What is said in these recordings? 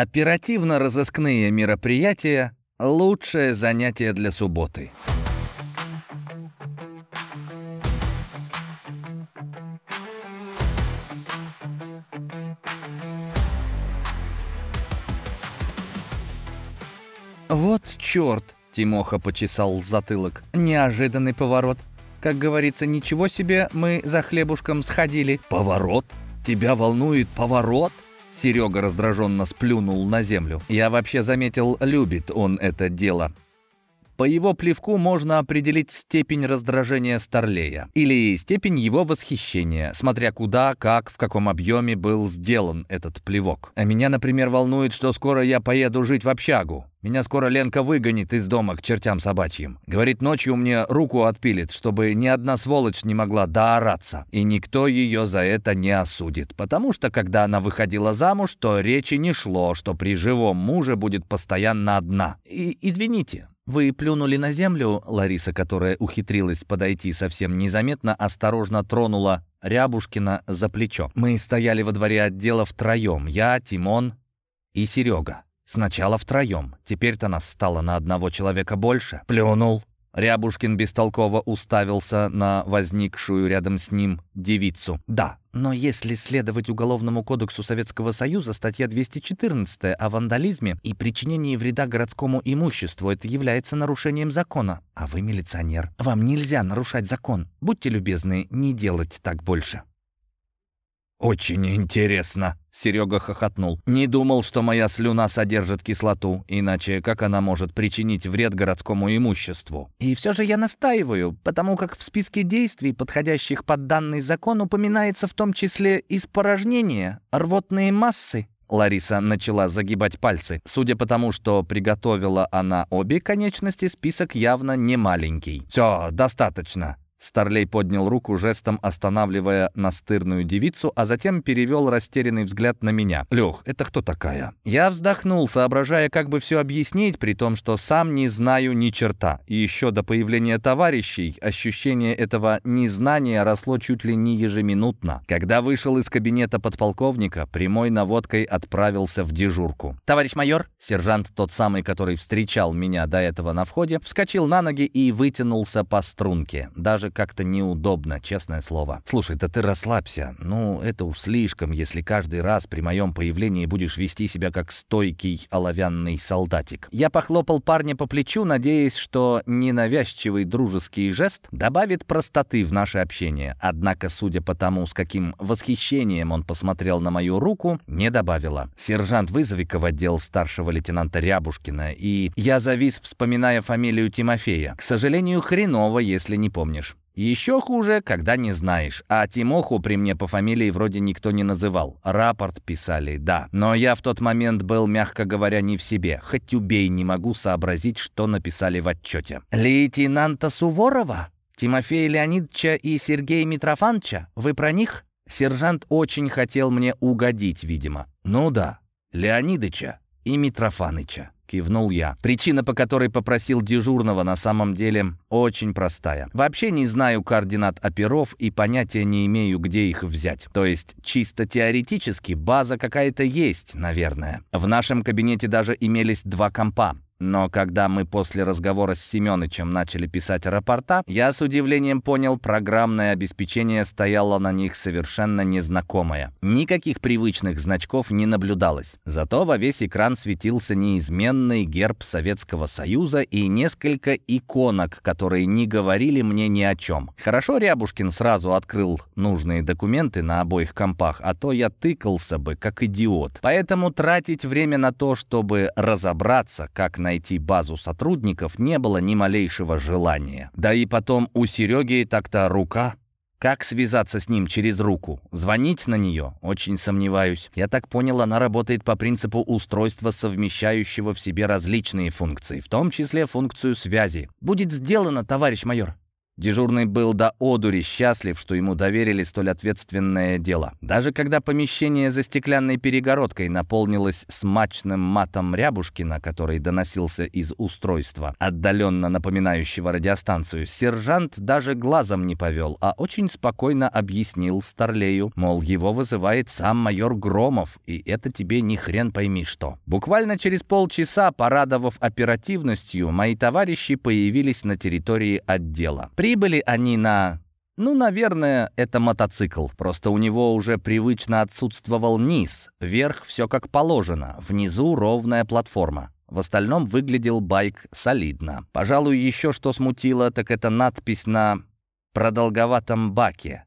Оперативно-розыскные мероприятия — лучшее занятие для субботы. «Вот черт!» — Тимоха почесал затылок. «Неожиданный поворот. Как говорится, ничего себе, мы за хлебушком сходили». «Поворот? Тебя волнует поворот?» Серега раздраженно сплюнул на землю. Я вообще заметил, любит он это дело. По его плевку можно определить степень раздражения Старлея или степень его восхищения, смотря куда, как, в каком объеме был сделан этот плевок. А меня, например, волнует, что скоро я поеду жить в общагу. Меня скоро Ленка выгонит из дома к чертям собачьим. Говорит, ночью мне руку отпилит, чтобы ни одна сволочь не могла доораться. И никто ее за это не осудит. Потому что, когда она выходила замуж, то речи не шло, что при живом муже будет постоянно одна. И извините, «Вы плюнули на землю?» Лариса, которая ухитрилась подойти совсем незаметно, осторожно тронула Рябушкина за плечо. Мы стояли во дворе отдела втроем. Я, Тимон и Серега. Сначала втроем. Теперь-то нас стало на одного человека больше. Плюнул. Рябушкин бестолково уставился на возникшую рядом с ним девицу. «Да, но если следовать Уголовному кодексу Советского Союза, статья 214 о вандализме и причинении вреда городскому имуществу, это является нарушением закона. А вы милиционер. Вам нельзя нарушать закон. Будьте любезны, не делать так больше». «Очень интересно», — Серега хохотнул. «Не думал, что моя слюна содержит кислоту, иначе как она может причинить вред городскому имуществу?» «И все же я настаиваю, потому как в списке действий, подходящих под данный закон, упоминается в том числе испорожнение, рвотные массы». Лариса начала загибать пальцы. Судя по тому, что приготовила она обе конечности, список явно не маленький. «Все, достаточно», Старлей поднял руку, жестом останавливая настырную девицу, а затем перевел растерянный взгляд на меня. «Лех, это кто такая?» Я вздохнул, соображая, как бы все объяснить, при том, что сам не знаю ни черта. И еще до появления товарищей ощущение этого незнания росло чуть ли не ежеминутно. Когда вышел из кабинета подполковника, прямой наводкой отправился в дежурку. «Товарищ майор!» Сержант, тот самый, который встречал меня до этого на входе, вскочил на ноги и вытянулся по струнке. Даже даже как-то неудобно, честное слово. Слушай, да ты расслабься. Ну, это уж слишком, если каждый раз при моем появлении будешь вести себя как стойкий оловянный солдатик. Я похлопал парня по плечу, надеясь, что ненавязчивый дружеский жест добавит простоты в наше общение. Однако, судя по тому, с каким восхищением он посмотрел на мою руку, не добавила. «Сержант, вызови-ка в отдел старшего лейтенанта Рябушкина». И я завис, вспоминая фамилию Тимофея. К сожалению, хреново, если не помнишь. Еще хуже, когда не знаешь. А Тимоху при мне по фамилии вроде никто не называл. Рапорт писали, да. Но я в тот момент был, мягко говоря, не в себе. Хоть убей, не могу сообразить, что написали в отчете. «Лейтенанта Суворова? Тимофея Леонидовича и Сергея Митрофановича? Вы про них?» Сержант очень хотел мне угодить, видимо. «Ну да, Леонидыча и Митрофаныча». Кивнул я. Причина, по которой попросил дежурного, на самом деле очень простая. Вообще не знаю координат оперов и понятия не имею, где их взять. То есть чисто теоретически база какая-то есть, наверное. В нашем кабинете даже имелись два компа. Но когда мы после разговора с Семёнычем начали писать рапорта, я с удивлением понял, программное обеспечение стояло на них совершенно незнакомое. Никаких привычных значков не наблюдалось. Зато во весь экран светился неизменный герб Советского Союза и несколько иконок, которые не говорили мне ни о чем. Хорошо Рябушкин сразу открыл нужные документы на обоих компах, а то я тыкался бы, как идиот. Поэтому тратить время на то, чтобы разобраться, как на найти базу сотрудников не было ни малейшего желания. Да и потом у Сереги так-то рука. Как связаться с ним через руку? Звонить на нее? Очень сомневаюсь. Я так понял, она работает по принципу устройства, совмещающего в себе различные функции, в том числе функцию связи. «Будет сделано, товарищ майор». Дежурный был до одури счастлив, что ему доверили столь ответственное дело. Даже когда помещение за стеклянной перегородкой наполнилось смачным матом Рябушкина, который доносился из устройства, отдаленно напоминающего радиостанцию, сержант даже глазом не повел, а очень спокойно объяснил Старлею, мол, его вызывает сам майор Громов, и это тебе ни хрен пойми что. Буквально через полчаса, порадовав оперативностью, мои товарищи появились на территории отдела. Прибыли они на... Ну, наверное, это мотоцикл. Просто у него уже привычно отсутствовал низ. Вверх все как положено. Внизу ровная платформа. В остальном выглядел байк солидно. Пожалуй, еще что смутило, так это надпись на продолговатом баке.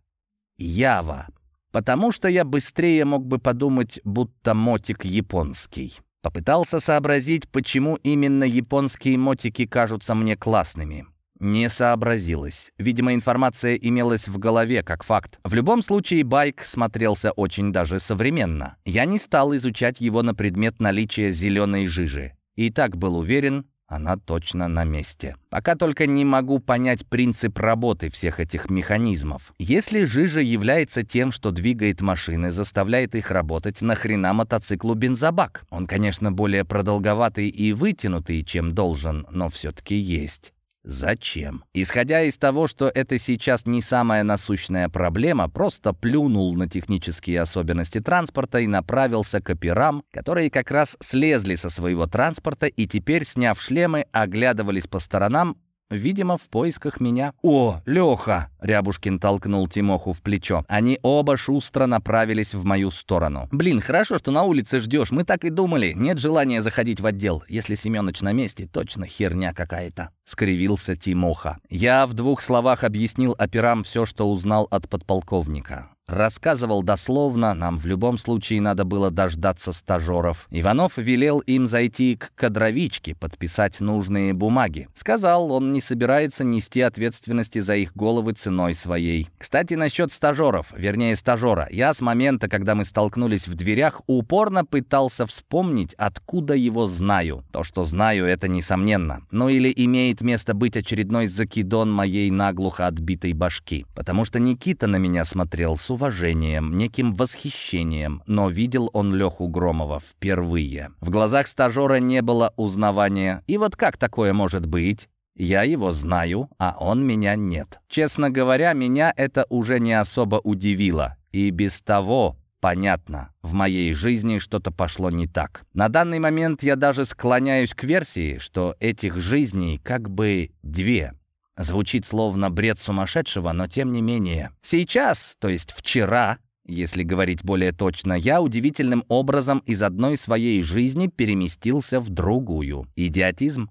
«Ява». Потому что я быстрее мог бы подумать, будто мотик японский. Попытался сообразить, почему именно японские мотики кажутся мне классными. Не сообразилось. Видимо, информация имелась в голове как факт. В любом случае, байк смотрелся очень даже современно. Я не стал изучать его на предмет наличия зеленой жижи. И так был уверен, она точно на месте. Пока только не могу понять принцип работы всех этих механизмов. Если жижа является тем, что двигает машины, заставляет их работать, нахрена мотоциклу бензобак? Он, конечно, более продолговатый и вытянутый, чем должен, но все-таки есть. Зачем? Исходя из того, что это сейчас не самая насущная проблема, просто плюнул на технические особенности транспорта и направился к операм, которые как раз слезли со своего транспорта и теперь, сняв шлемы, оглядывались по сторонам, Видимо, в поисках меня. «О, Леха!» — Рябушкин толкнул Тимоху в плечо. Они оба шустро направились в мою сторону. «Блин, хорошо, что на улице ждешь. Мы так и думали. Нет желания заходить в отдел. Если Семенович на месте, точно херня какая-то». — скривился Тимоха. Я в двух словах объяснил операм все, что узнал от подполковника. Рассказывал дословно, нам в любом случае надо было дождаться стажеров. Иванов велел им зайти к кадровичке, подписать нужные бумаги. Сказал, он не собирается нести ответственности за их головы ценой своей. Кстати, насчет стажеров, вернее стажера. Я с момента, когда мы столкнулись в дверях, упорно пытался вспомнить, откуда его знаю. То, что знаю, это несомненно. Ну или имеет место быть очередной закидон моей наглухо отбитой башки. Потому что Никита на меня смотрел с уважением, неким восхищением, но видел он Леху Громова впервые. В глазах стажера не было узнавания. И вот как такое может быть? Я его знаю, а он меня нет. Честно говоря, меня это уже не особо удивило. И без того понятно, в моей жизни что-то пошло не так. На данный момент я даже склоняюсь к версии, что этих жизней как бы две. Звучит словно бред сумасшедшего, но тем не менее. Сейчас, то есть вчера, если говорить более точно, я удивительным образом из одной своей жизни переместился в другую. Идиотизм?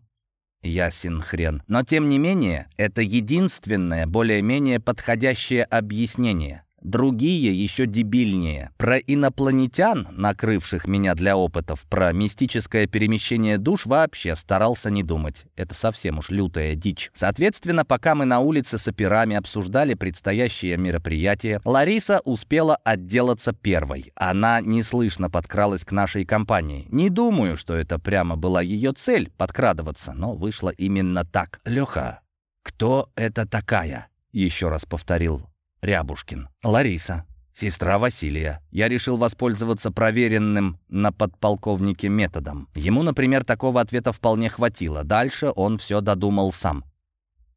Ясен хрен. Но тем не менее, это единственное более-менее подходящее объяснение. Другие еще дебильнее. Про инопланетян, накрывших меня для опытов, про мистическое перемещение душ вообще старался не думать. Это совсем уж лютая дичь. Соответственно, пока мы на улице с операми обсуждали предстоящее мероприятие, Лариса успела отделаться первой. Она неслышно подкралась к нашей компании. Не думаю, что это прямо была ее цель — подкрадываться, но вышло именно так. «Леха, кто это такая?» — еще раз повторил Рябушкин. Лариса. Сестра Василия. Я решил воспользоваться проверенным на подполковнике методом. Ему, например, такого ответа вполне хватило. Дальше он все додумал сам.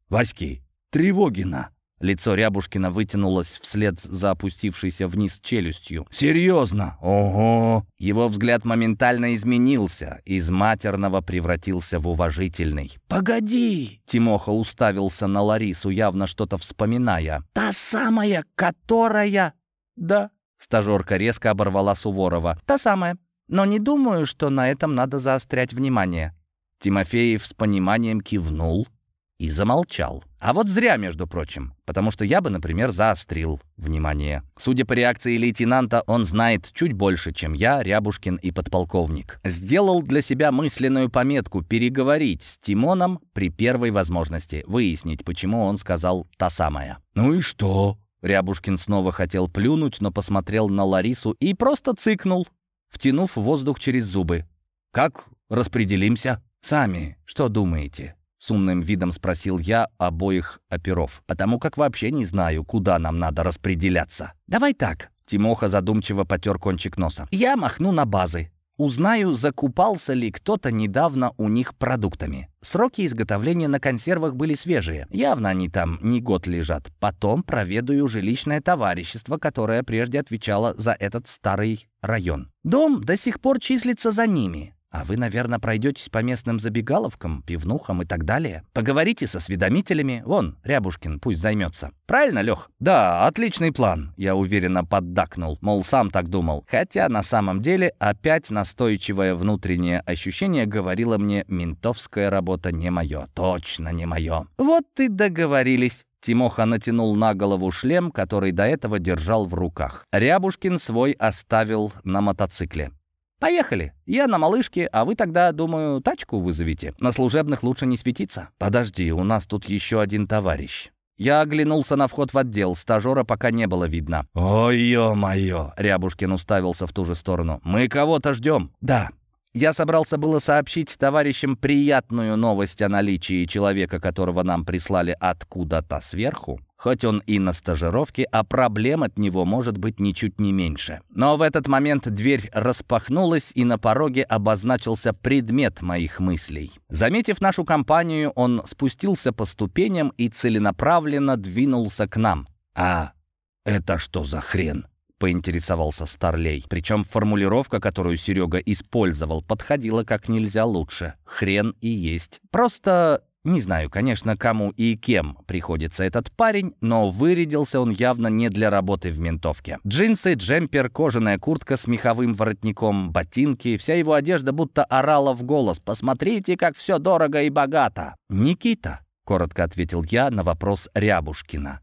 «Васьки, Тревогина!» Лицо Рябушкина вытянулось вслед за опустившейся вниз челюстью. «Серьезно? Ого!» Его взгляд моментально изменился. Из матерного превратился в уважительный. «Погоди!» Тимоха уставился на Ларису, явно что-то вспоминая. «Та самая, которая...» «Да». Стажерка резко оборвала Суворова. «Та самая. Но не думаю, что на этом надо заострять внимание». Тимофеев с пониманием кивнул, и замолчал. А вот зря, между прочим, потому что я бы, например, заострил внимание. Судя по реакции лейтенанта, он знает чуть больше, чем я, Рябушкин и подполковник. Сделал для себя мысленную пометку переговорить с Тимоном при первой возможности, выяснить, почему он сказал «та самая». «Ну и что?» Рябушкин снова хотел плюнуть, но посмотрел на Ларису и просто цыкнул, втянув воздух через зубы. «Как распределимся?» «Сами, что думаете?» С умным видом спросил я обоих оперов, потому как вообще не знаю, куда нам надо распределяться. «Давай так», — Тимоха задумчиво потер кончик носа. «Я махну на базы. Узнаю, закупался ли кто-то недавно у них продуктами. Сроки изготовления на консервах были свежие. Явно они там не год лежат. Потом проведаю жилищное товарищество, которое прежде отвечало за этот старый район. Дом до сих пор числится за ними. А вы, наверное, пройдетесь по местным забегаловкам, пивнухам и так далее. Поговорите со осведомителями. Вон, Рябушкин пусть займется. Правильно, Лех? Да, отличный план. Я уверенно поддакнул. Мол, сам так думал. Хотя на самом деле опять настойчивое внутреннее ощущение говорило мне, ментовская работа не мое. Точно не мое. Вот и договорились. Тимоха натянул на голову шлем, который до этого держал в руках. Рябушкин свой оставил на мотоцикле. «Поехали. Я на малышке, а вы тогда, думаю, тачку вызовете. На служебных лучше не светиться». «Подожди, у нас тут еще один товарищ». Я оглянулся на вход в отдел, стажера пока не было видно. «Ой, ё-моё!» — Рябушкин уставился в ту же сторону. «Мы кого-то ждем?» «Да». Я собрался было сообщить товарищам приятную новость о наличии человека, которого нам прислали откуда-то сверху, Хоть он и на стажировке, а проблем от него может быть ничуть не меньше. Но в этот момент дверь распахнулась, и на пороге обозначился предмет моих мыслей. Заметив нашу компанию, он спустился по ступеням и целенаправленно двинулся к нам. «А это что за хрен?» — поинтересовался Старлей. Причем формулировка, которую Серега использовал, подходила как нельзя лучше. «Хрен и есть». Просто не знаю, конечно, кому и кем приходится этот парень, но вырядился он явно не для работы в ментовке. Джинсы, джемпер, кожаная куртка с меховым воротником, ботинки, вся его одежда будто орала в голос «Посмотрите, как все дорого и богато!» «Никита», — коротко ответил я на вопрос Рябушкина.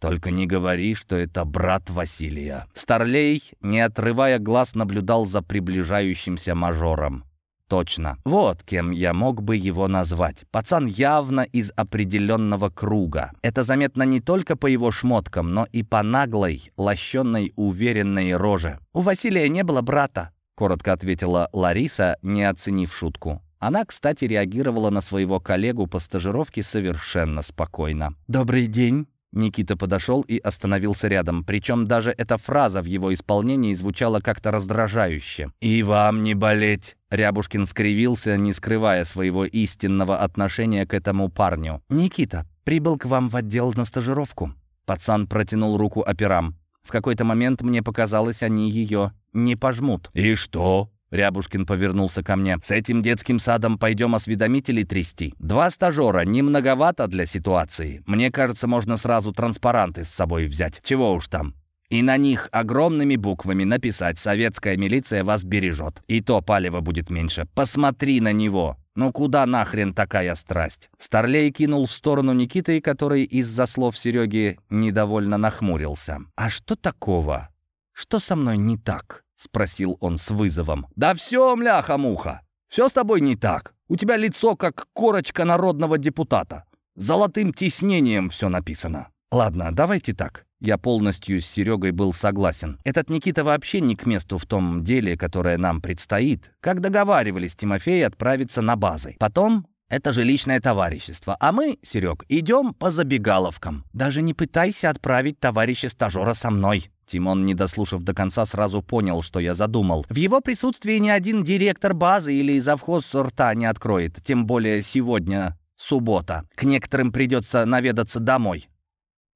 «Только не говори, что это брат Василия». Старлей, не отрывая глаз, наблюдал за приближающимся мажором. Точно. Вот кем я мог бы его назвать. Пацан явно из определенного круга. Это заметно не только по его шмоткам, но и по наглой, лощенной, уверенной роже. «У Василия не было брата», — коротко ответила Лариса, не оценив шутку. Она, кстати, реагировала на своего коллегу по стажировке совершенно спокойно. «Добрый день», Никита подошел и остановился рядом, причем даже эта фраза в его исполнении звучала как-то раздражающе. «И вам не болеть!» Рябушкин скривился, не скрывая своего истинного отношения к этому парню. «Никита, прибыл к вам в отдел на стажировку». Пацан протянул руку операм. В какой-то момент мне показалось, они ее не пожмут. «И что?» Рябушкин повернулся ко мне. «С этим детским садом пойдем осведомителей трясти. Два стажера, не многовато для ситуации. Мне кажется, можно сразу транспаранты с собой взять. Чего уж там. И на них огромными буквами написать «Советская милиция вас бережет». И то палева будет меньше. Посмотри на него. Ну куда нахрен такая страсть? Старлей кинул в сторону Никиты, который из-за слов Сереги недовольно нахмурился. «А что такого? Что со мной не так?» — спросил он с вызовом. «Да все, мляха-муха! Все с тобой не так. У тебя лицо как корочка народного депутата. Золотым тиснением все написано. Ладно, давайте так. Я полностью с Серегой был согласен. Этот Никита вообще не к месту в том деле, которое нам предстоит. Как договаривались, Тимофей отправиться на базы. Потом это же личное товарищество. А мы, Серег, идем по забегаловкам. Даже не пытайся отправить товарища-стажера со мной. Тимон, не дослушав до конца, сразу понял, что я задумал. В его присутствии ни один директор базы или завхоз рта не откроет, тем более сегодня суббота. К некоторым придется наведаться домой.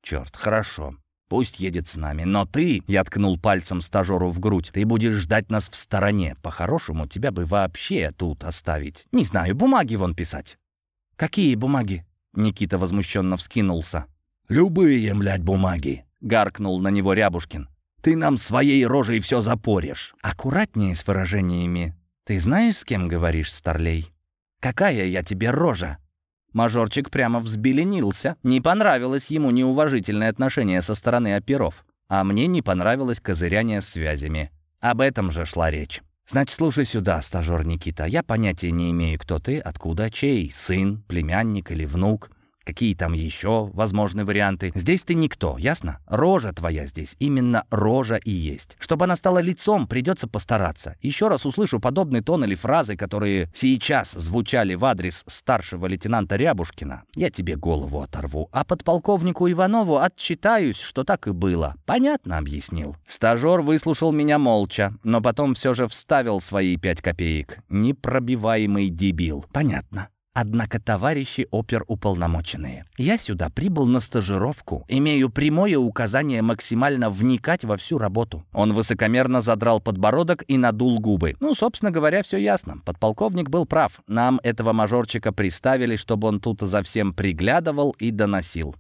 Черт, хорошо. Пусть едет с нами, но ты, я ткнул пальцем стажеру в грудь, ты будешь ждать нас в стороне. По-хорошему, тебя бы вообще тут оставить. Не знаю, бумаги вон писать. Какие бумаги? Никита возмущенно вскинулся. «Любые, млядь, бумаги гаркнул на него Рябушкин. «Ты нам своей рожей все запоришь». «Аккуратнее с выражениями. Ты знаешь, с кем говоришь, Старлей? Какая я тебе рожа?» Мажорчик прямо взбеленился. Не понравилось ему неуважительное отношение со стороны оперов. А мне не понравилось козыряние с связями. Об этом же шла речь. «Значит, слушай сюда, стажер Никита. Я понятия не имею, кто ты, откуда, чей, сын, племянник или внук. Какие там еще возможны варианты? Здесь ты никто, ясно? Рожа твоя здесь, именно рожа и есть. Чтобы она стала лицом, придется постараться. Еще раз услышу подобный тон или фразы, которые сейчас звучали в адрес старшего лейтенанта Рябушкина. Я тебе голову оторву, а подполковнику Иванову отчитаюсь, что так и было. Понятно объяснил. Стажер выслушал меня молча, но потом все же вставил свои пять копеек. Непробиваемый дебил. Понятно. Однако, товарищи оперуполномоченные, я сюда прибыл на стажировку, имею прямое указание максимально вникать во всю работу. Он высокомерно задрал подбородок и надул губы. Ну, собственно говоря, все ясно. Подполковник был прав. Нам этого мажорчика приставили, чтобы он тут за всем приглядывал и доносил.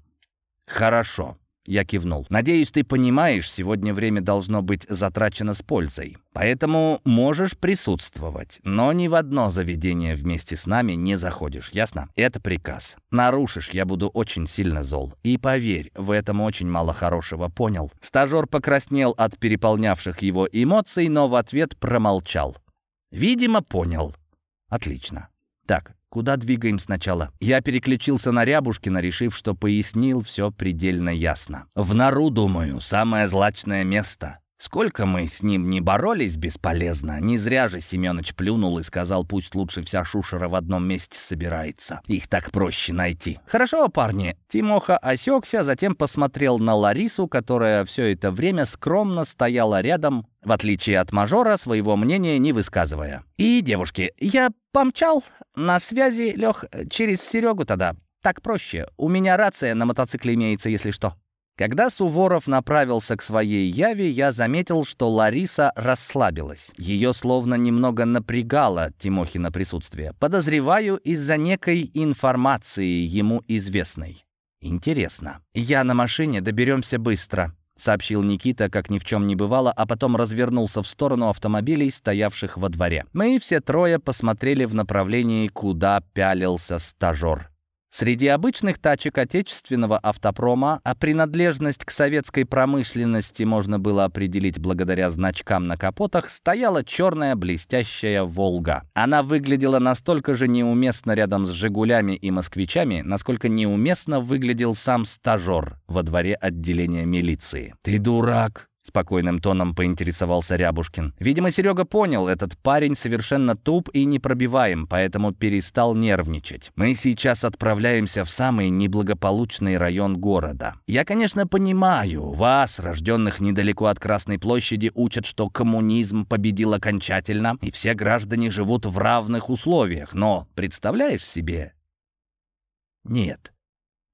Хорошо. Я кивнул. «Надеюсь, ты понимаешь, сегодня время должно быть затрачено с пользой. Поэтому можешь присутствовать, но ни в одно заведение вместе с нами не заходишь, ясно? Это приказ. Нарушишь, я буду очень сильно зол. И поверь, в этом очень мало хорошего, понял?» Стажер покраснел от переполнявших его эмоций, но в ответ промолчал. «Видимо, понял». «Отлично. Так, Куда двигаем сначала? Я переключился на Рябушкина, решив, что пояснил все предельно ясно. В нору, думаю, самое злачное место. Сколько мы с ним не боролись бесполезно, не зря же Семенович плюнул и сказал, пусть лучше вся шушера в одном месте собирается. Их так проще найти. Хорошо, парни. Тимоха осекся, затем посмотрел на Ларису, которая все это время скромно стояла рядом, в отличие от мажора, своего мнения не высказывая. «И, девушки, я помчал. На связи, Лех, через Серегу тогда. Так проще. У меня рация на мотоцикле имеется, если что». Когда Суворов направился к своей яве, я заметил, что Лариса расслабилась. Ее словно немного напрягало Тимохина присутствие. Подозреваю, из-за некой информации ему известной. Интересно. «Я на машине, доберемся быстро», — сообщил Никита, как ни в чем не бывало, а потом развернулся в сторону автомобилей, стоявших во дворе. Мы все трое посмотрели в направлении, куда пялился стажер. Среди обычных тачек отечественного автопрома, а принадлежность к советской промышленности можно было определить благодаря значкам на капотах, стояла черная блестящая «Волга». Она выглядела настолько же неуместно рядом с «Жигулями» и «Москвичами», насколько неуместно выглядел сам стажер во дворе отделения милиции. «Ты дурак!» Спокойным тоном поинтересовался Рябушкин. Видимо, Серега понял, этот парень совершенно туп и непробиваем, поэтому перестал нервничать. Мы сейчас отправляемся в самый неблагополучный район города. Я, конечно, понимаю, вас, рожденных недалеко от Красной площади, учат, что коммунизм победил окончательно, и все граждане живут в равных условиях. Но представляешь себе? Нет.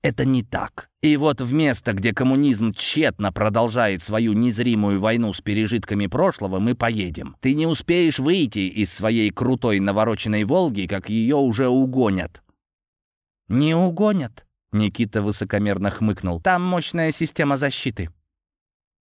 Это не так. И вот в место, где коммунизм тщетно продолжает свою незримую войну с пережитками прошлого, мы поедем. Ты не успеешь выйти из своей крутой навороченной «Волги», как ее уже угонят». «Не угонят», — Никита высокомерно хмыкнул. «Там мощная система защиты».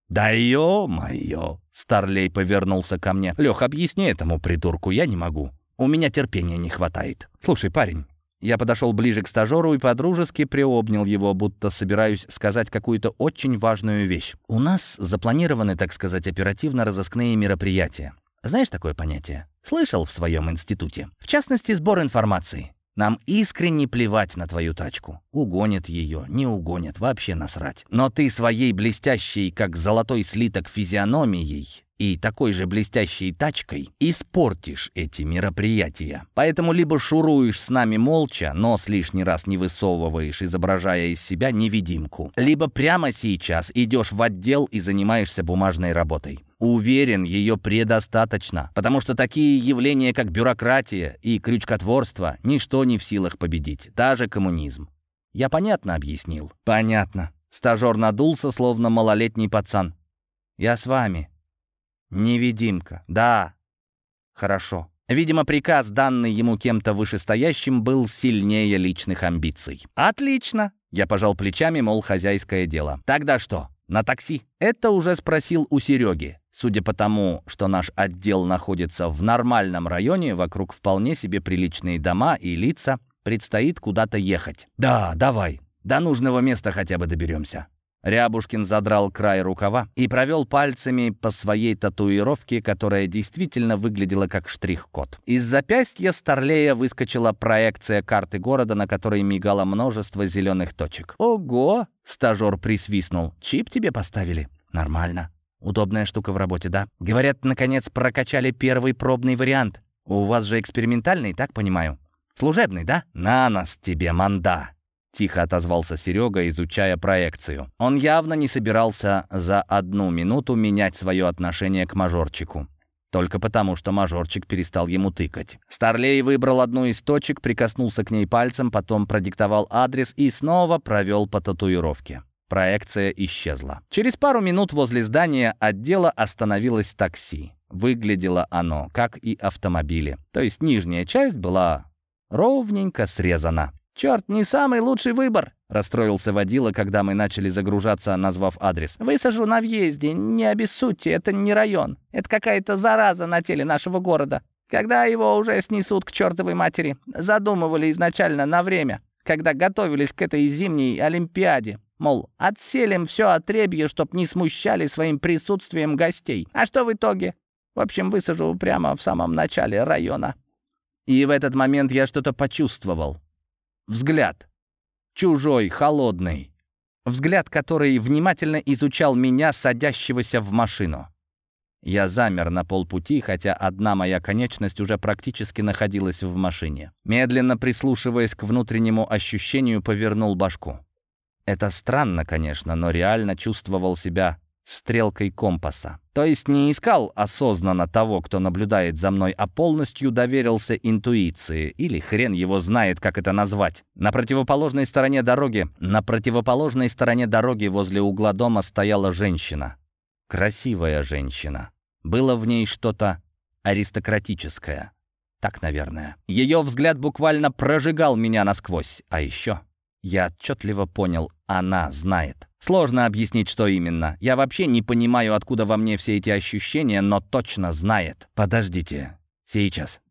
«Да ё-моё!» — Старлей повернулся ко мне. «Лех, объясни этому придурку, я не могу. У меня терпения не хватает. Слушай, парень, я подошел ближе к стажеру и подружески приобнял его, будто собираюсь сказать какую-то очень важную вещь. У нас запланированы, так сказать, оперативно-розыскные мероприятия. Знаешь такое понятие? Слышал в своем институте. В частности, сбор информации. Нам искренне плевать на твою тачку. Угонят ее, не угонят, вообще насрать. Но ты своей блестящей, как золотой слиток физиономией, и такой же блестящей тачкой испортишь эти мероприятия. Поэтому либо шуруешь с нами молча, нос лишний раз не высовываешь, изображая из себя невидимку, либо прямо сейчас идешь в отдел и занимаешься бумажной работой. Уверен, ее предостаточно, потому что такие явления, как бюрократия и крючкотворство, ничто не в силах победить, даже коммунизм. Я понятно объяснил? Понятно. Стажер надулся, словно малолетний пацан. Я с вами. Невидимка. Да. Хорошо. Видимо, приказ, данный ему кем-то вышестоящим, был сильнее личных амбиций. «Отлично!» Я пожал плечами, мол, хозяйское дело. «Тогда что, на такси?» Это уже спросил у Сереги. Судя по тому, что наш отдел находится в нормальном районе, вокруг вполне себе приличные дома и лица, предстоит куда-то ехать. «Да, давай. До нужного места хотя бы доберемся». Рябушкин задрал край рукава и провел пальцами по своей татуировке, которая действительно выглядела как штрих-код. Из запястья Старлея выскочила проекция карты города, на которой мигало множество зеленых точек. «Ого!» — стажер присвистнул. «Чип тебе поставили?» «Нормально. Удобная штука в работе, да? Говорят, наконец прокачали первый пробный вариант. У вас же экспериментальный, так понимаю? Служебный, да? На нас тебе, манда!» Тихо отозвался Серега, изучая проекцию. Он явно не собирался за одну минуту менять свое отношение к мажорчику. Только потому, что мажорчик перестал ему тыкать. Старлей выбрал одну из точек, прикоснулся к ней пальцем, потом продиктовал адрес и снова провел по татуировке. Проекция исчезла. Через пару минут возле здания отдела остановилось такси. Выглядело оно, как и автомобили. То есть нижняя часть была ровненько срезана. «Черт, не самый лучший выбор!» — расстроился водила, когда мы начали загружаться, назвав адрес. «Высажу на въезде, не обессудьте, это не район. Это какая-то зараза на теле нашего города. Когда его уже снесут к чертовой матери, задумывали изначально на время, когда готовились к этой зимней Олимпиаде. Мол, отселим все отребье, чтоб не смущали своим присутствием гостей. А что в итоге? В общем, высажу прямо в самом начале района». И в этот момент я что-то почувствовал. Взгляд. Чужой, холодный. Взгляд, который внимательно изучал меня, садящегося в машину. Я замер на полпути, хотя одна моя конечность уже практически находилась в машине. Медленно прислушиваясь к внутреннему ощущению, повернул башку. Это странно, конечно, но реально чувствовал себя стрелкой компаса. То есть не искал осознанно того, кто наблюдает за мной, а полностью доверился интуиции, или хрен его знает, как это назвать. На противоположной стороне дороги, на противоположной стороне дороги возле угла дома стояла женщина. Красивая женщина. Было в ней что-то аристократическое. Так, наверное. Ее взгляд буквально прожигал меня насквозь. А еще я отчетливо понял, она знает. Сложно объяснить, что именно. Я вообще не понимаю, откуда во мне все эти ощущения, но точно знает. Подождите. Сейчас.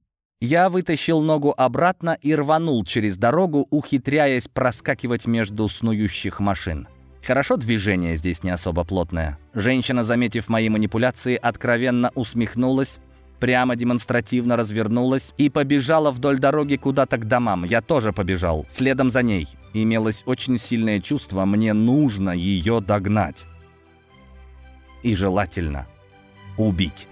Я вытащил ногу обратно и рванул через дорогу, ухитряясь проскакивать между снующих машин. Хорошо движение здесь не особо плотное. Женщина, заметив мои манипуляции, откровенно усмехнулась, прямо демонстративно развернулась и побежала вдоль дороги куда-то к домам. Я тоже побежал, следом за ней. Имелось очень сильное чувство, мне нужно ее догнать. И желательно убить.